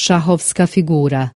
szachowska figura.